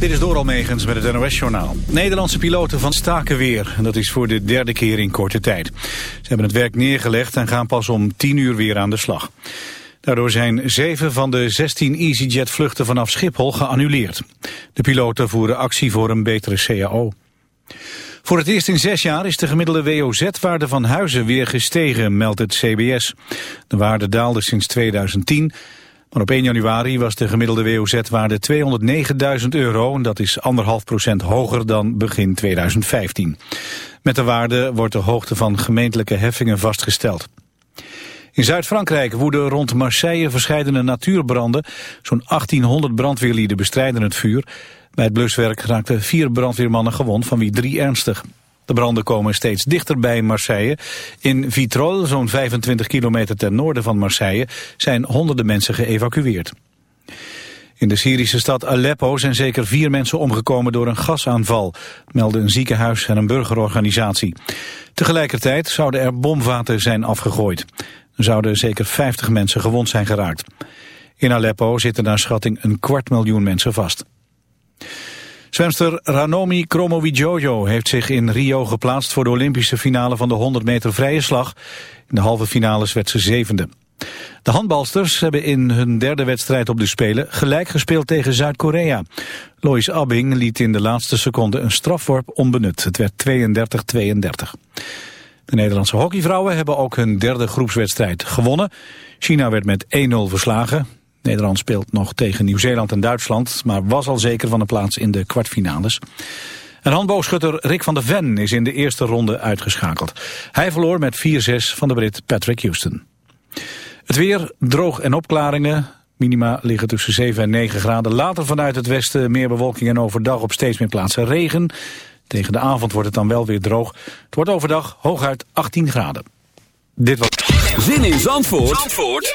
Dit is Doral Megens met het NOS-journaal. Nederlandse piloten van staken weer. En dat is voor de derde keer in korte tijd. Ze hebben het werk neergelegd en gaan pas om 10 uur weer aan de slag. Daardoor zijn zeven van de 16 EasyJet-vluchten vanaf Schiphol geannuleerd. De piloten voeren actie voor een betere CAO. Voor het eerst in zes jaar is de gemiddelde WOZ-waarde van huizen weer gestegen, meldt het CBS. De waarde daalde sinds 2010 maar op 1 januari was de gemiddelde WOZ-waarde 209.000 euro. En dat is 1,5 procent hoger dan begin 2015. Met de waarde wordt de hoogte van gemeentelijke heffingen vastgesteld. In Zuid-Frankrijk woeden rond Marseille verscheidene natuurbranden. Zo'n 1800 brandweerlieden bestrijden het vuur. Bij het bluswerk raakten vier brandweermannen gewond, van wie drie ernstig. De branden komen steeds dichter bij Marseille. In Vitrolles, zo'n 25 kilometer ten noorden van Marseille, zijn honderden mensen geëvacueerd. In de Syrische stad Aleppo zijn zeker vier mensen omgekomen door een gasaanval, melden een ziekenhuis en een burgerorganisatie. Tegelijkertijd zouden er bomvaten zijn afgegooid. Er zouden zeker 50 mensen gewond zijn geraakt. In Aleppo zitten naar schatting een kwart miljoen mensen vast. Zwemster Ranomi Kromowidjojo heeft zich in Rio geplaatst voor de Olympische finale van de 100 meter vrije slag. In de halve finales werd ze zevende. De handbalsters hebben in hun derde wedstrijd op de Spelen gelijk gespeeld tegen Zuid-Korea. Lois Abbing liet in de laatste seconde een strafworp onbenut. Het werd 32-32. De Nederlandse hockeyvrouwen hebben ook hun derde groepswedstrijd gewonnen. China werd met 1-0 verslagen. Nederland speelt nog tegen Nieuw-Zeeland en Duitsland... maar was al zeker van een plaats in de kwartfinales. En handboogschutter Rick van der Ven is in de eerste ronde uitgeschakeld. Hij verloor met 4-6 van de Brit Patrick Houston. Het weer, droog en opklaringen. Minima liggen tussen 7 en 9 graden. Later vanuit het westen meer bewolking en overdag op steeds meer plaatsen regen. Tegen de avond wordt het dan wel weer droog. Het wordt overdag hooguit 18 graden. Dit was... Zin in Zandvoort, Zandvoort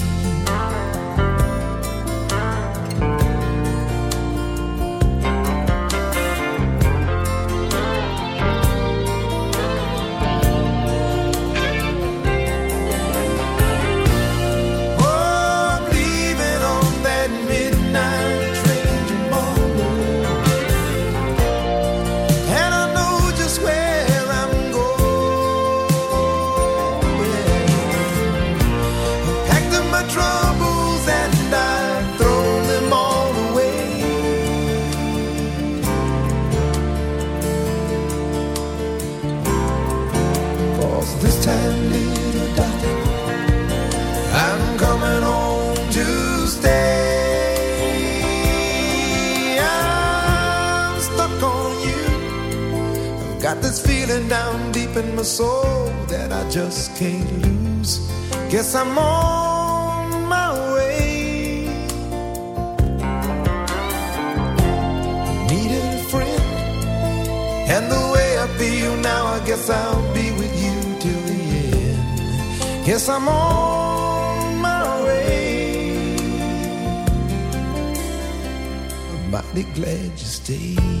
Guess I'm on my way. I'm mighty glad you stayed.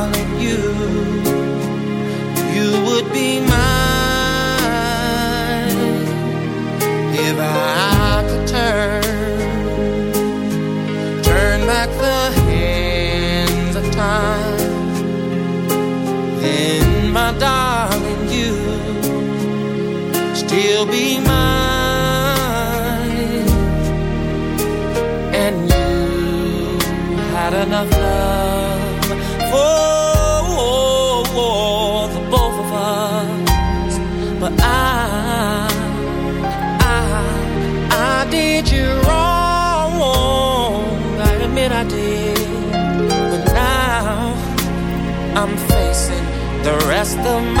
rest the.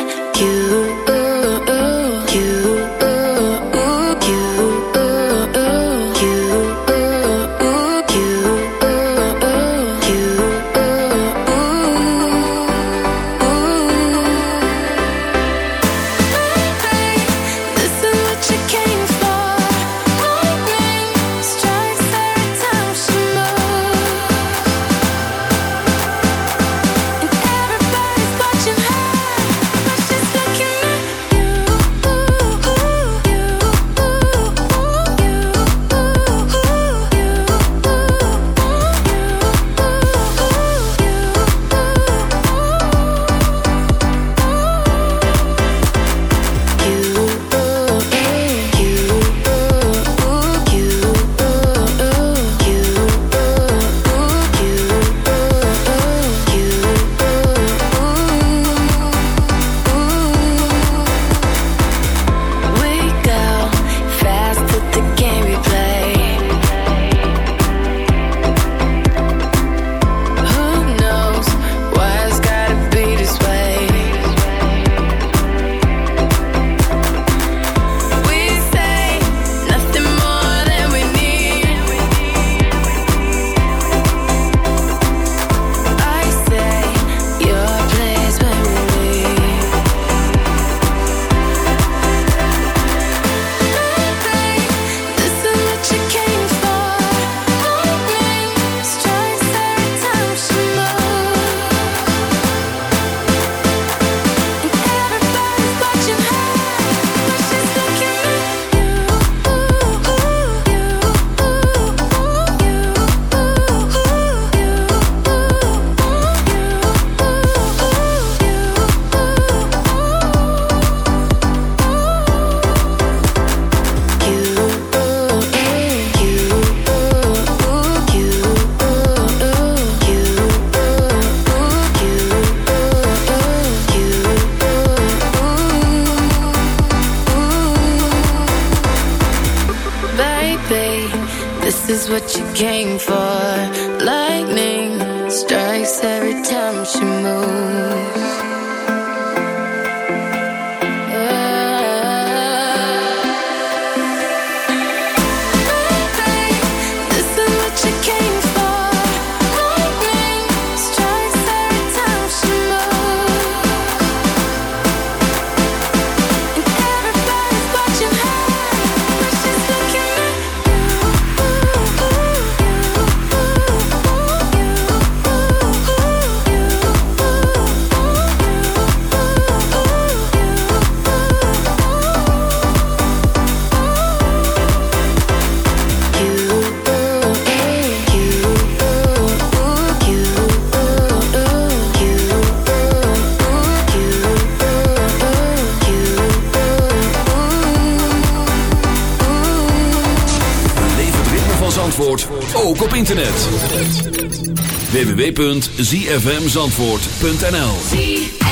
www.zfmzandvoort.nl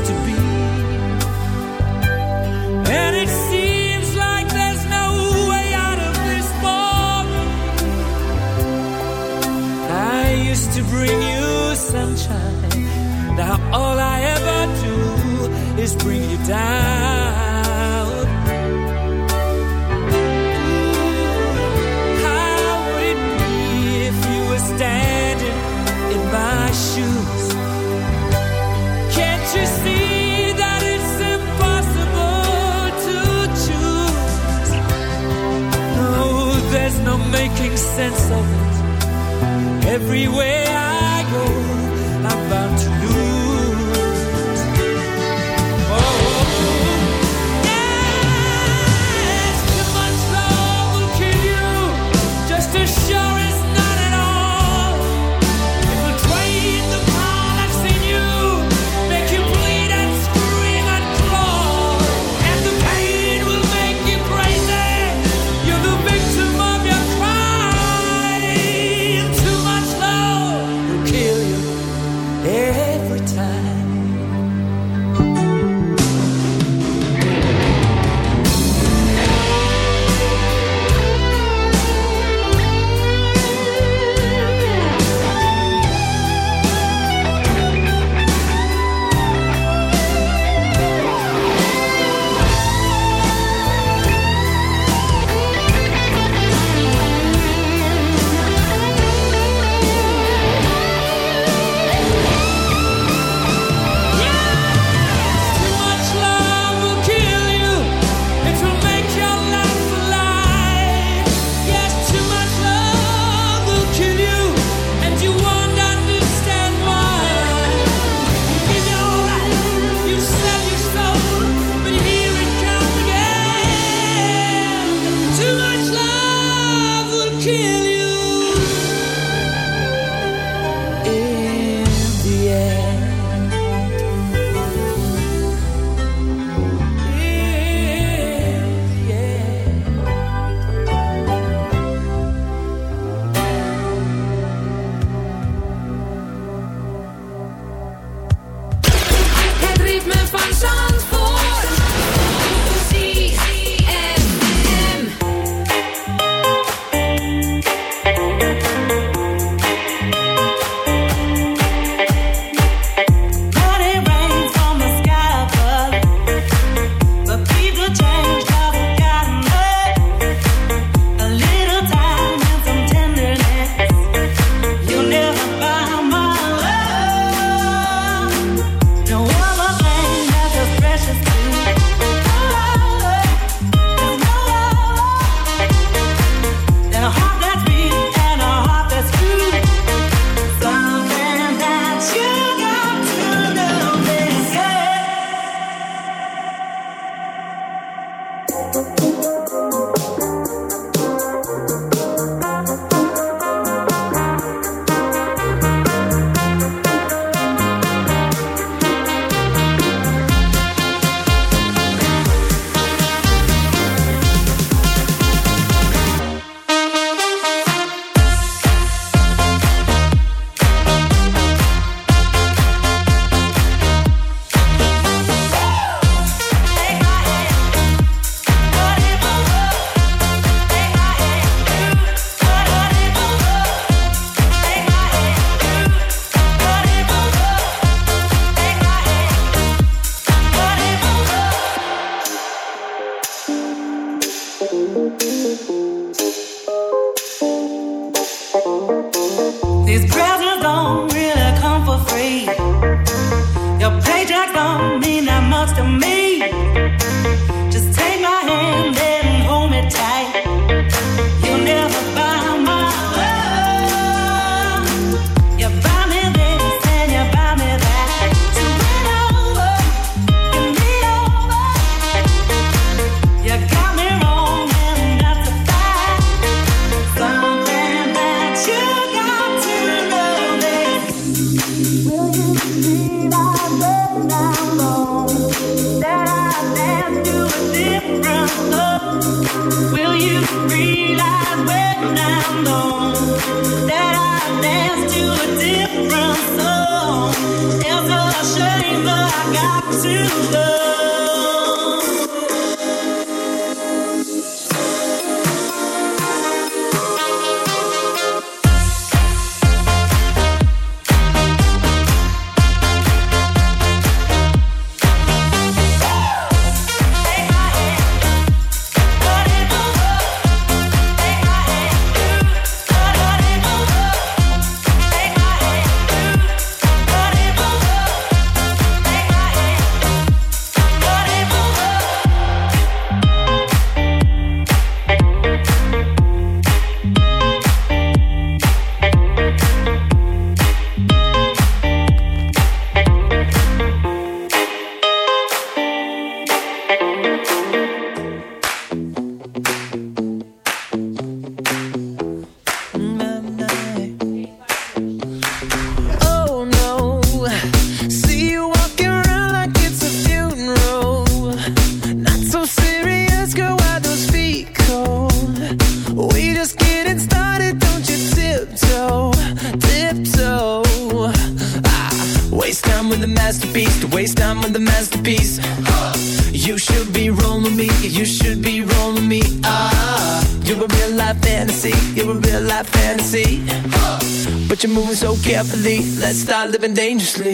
to be. And it seems like there's no way out of this. I used to bring you sunshine. Now all I ever do is bring you down. sense of it. Everywhere I living dangerously.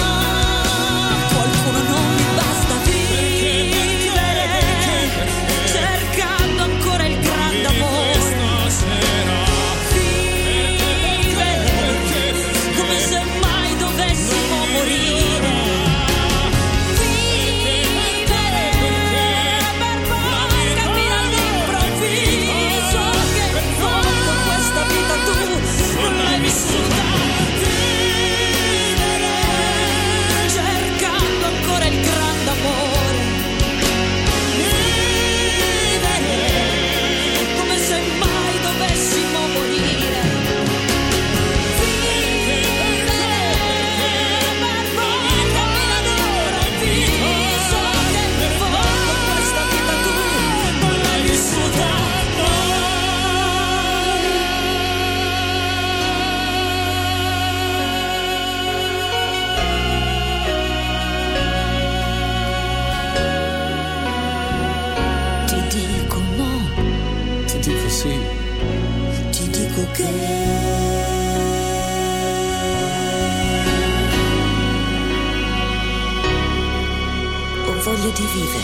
y vive.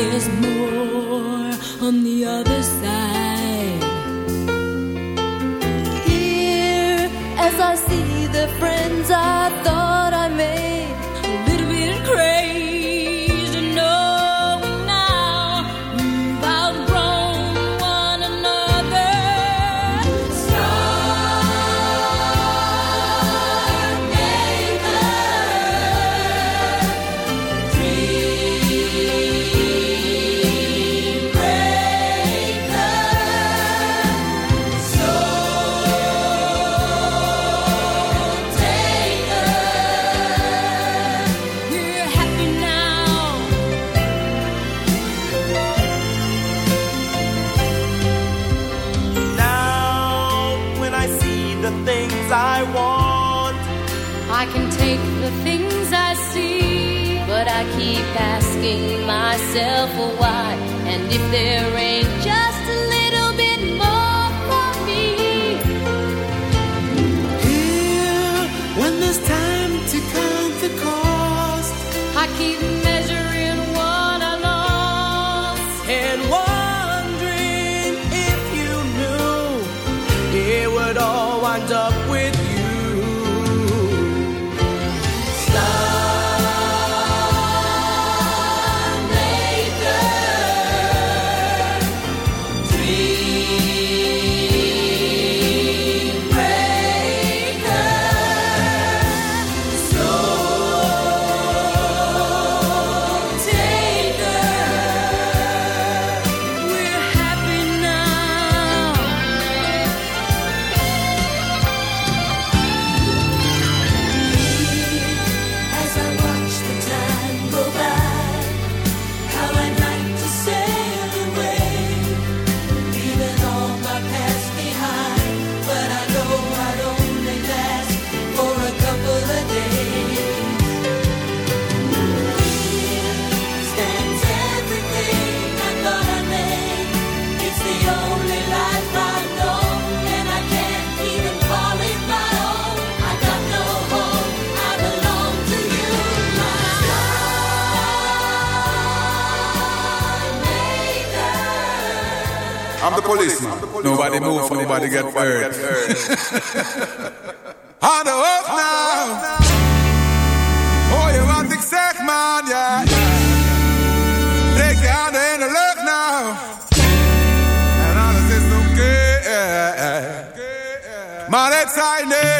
There's more on the other side, here as I see the friends I thought why. And if there ain't Nobody get hurt. Aan de hoofd nou. Hoor je wat ik zeg, man? Ja. Steek je handen in de lucht nou. En alles is. Maar het zei nee.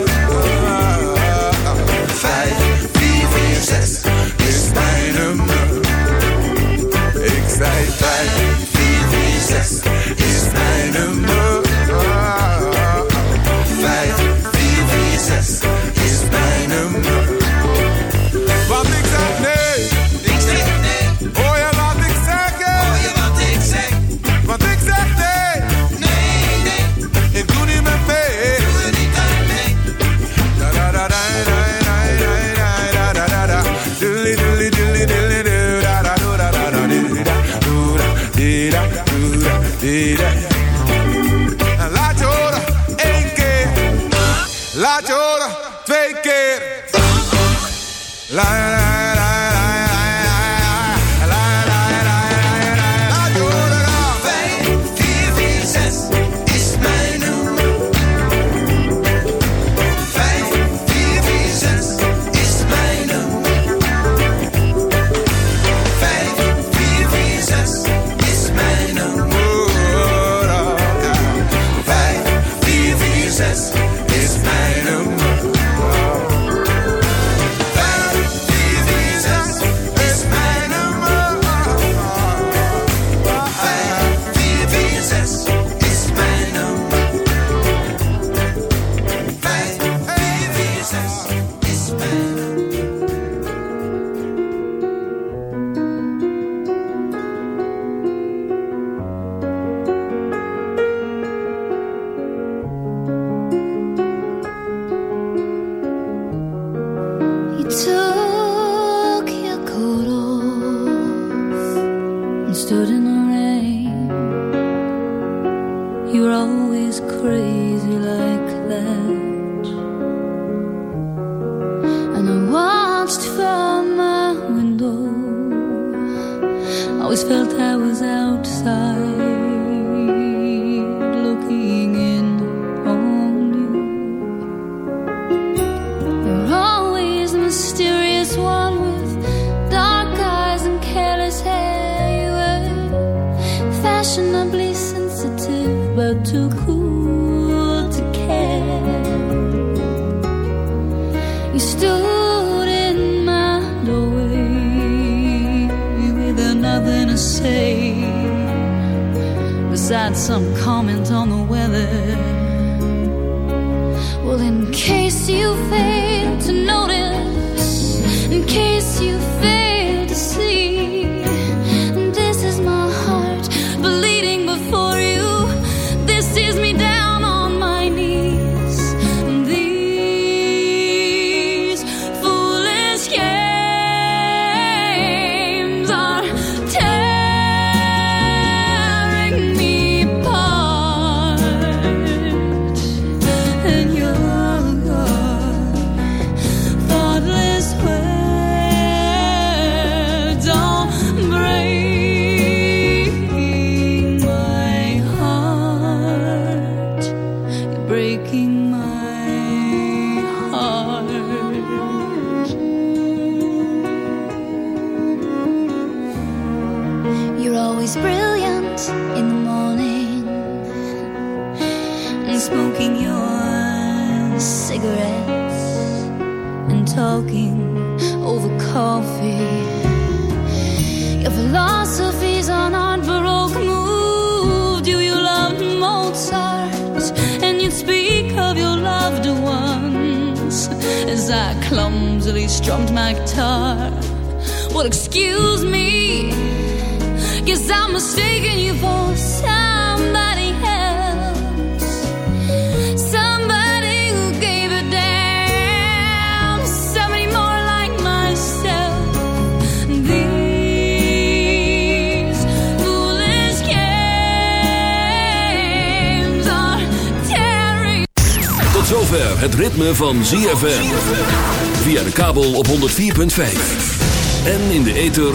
2, 3, 4, 6 ist.